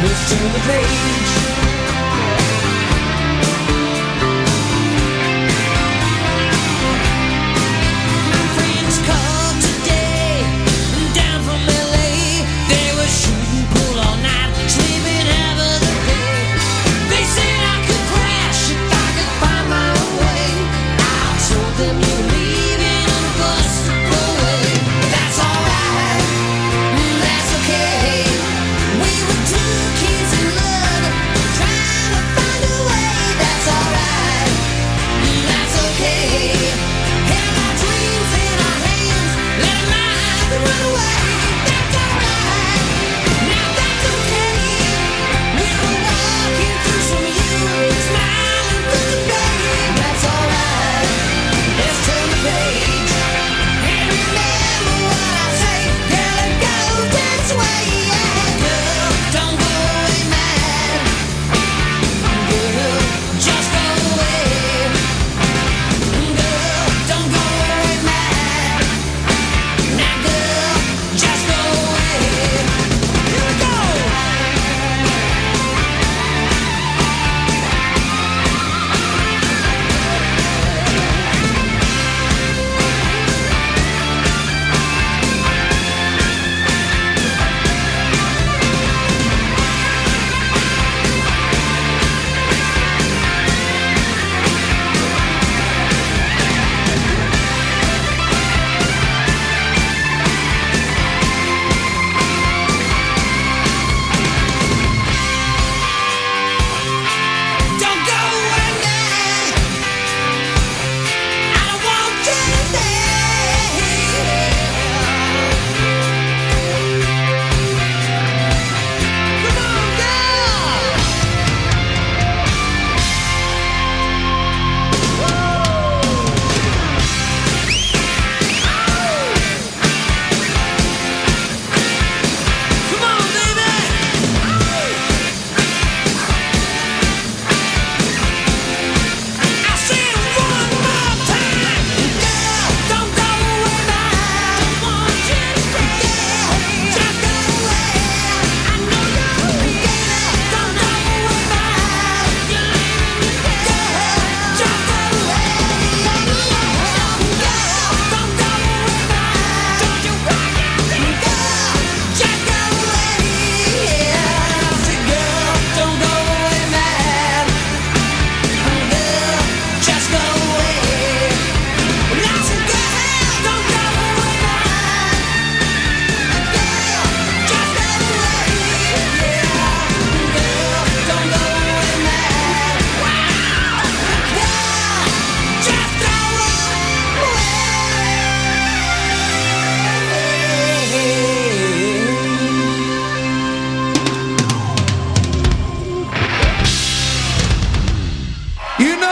Move to the page.